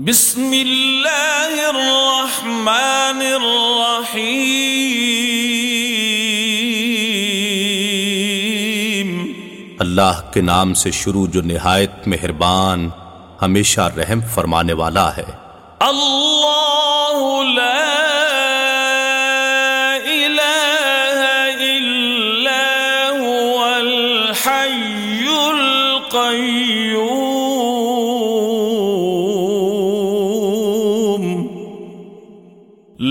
بسم اللہ الرحمن الرحیم۔ اللہ کے نام سے شروع جو نہایت مہربان ہمیشہ رحم فرمانے والا ہے۔ اللہ لا الہ الا هو الحی القیوم۔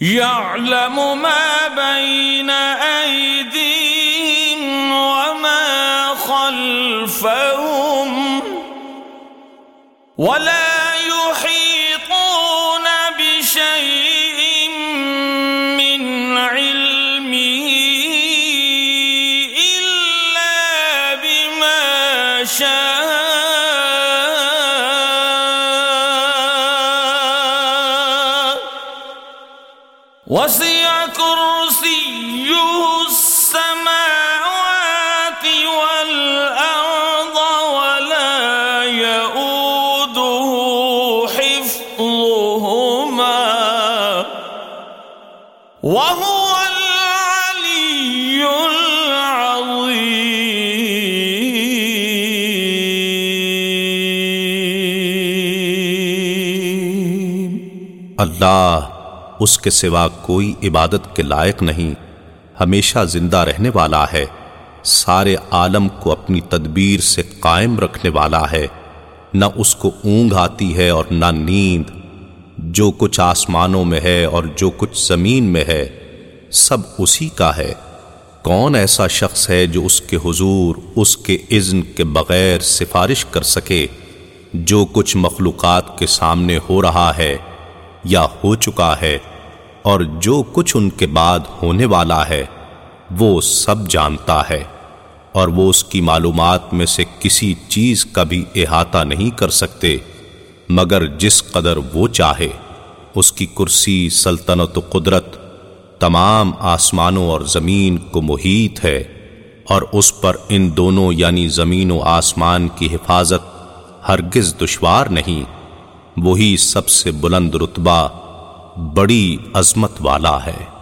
يعلم ما بين أيديهم وما خلفهم ولا يحيطون بشيء من علمه إلا بما شاء وسع كرسيه السماوات والأرض ولا يؤوده حفظهما وهو العلي العظيم. اللہ اس کے سوا کوئی عبادت کے لائق نہیں، ہمیشہ زندہ رہنے والا ہے، سارے عالم کو اپنی تدبیر سے قائم رکھنے والا ہے۔ نہ اس کو اونگ آتی ہے اور نہ نیند۔ جو کچھ آسمانوں میں ہے اور جو کچھ زمین میں ہے، سب اسی کا ہے۔ کون ایسا شخص ہے جو اس کے حضور، اس کے اذن کے بغیر سفارش کر سکے؟ جو کچھ مخلوقات کے سامنے ہو رہا ہے یا ہو چکا ہے۔ اور جو کچھ ان کے بعد ہونے والا ہے، وہ سب جانتا ہے، اور وہ اس کی معلومات میں سے کسی چیز کا بھی احاطہ نہیں کر سکتے، مگر جس قدر وہ چاہے، اس کی کرسی، سلطنت و قدرت تمام آسمانوں اور زمین کو محیط ہے، اور اس پر ان دونوں یعنی زمین و آسمان کی حفاظت ہرگز دشوار نہیں۔ وہی سب سے بلند رتبہ بڑی عظمت والا ہے۔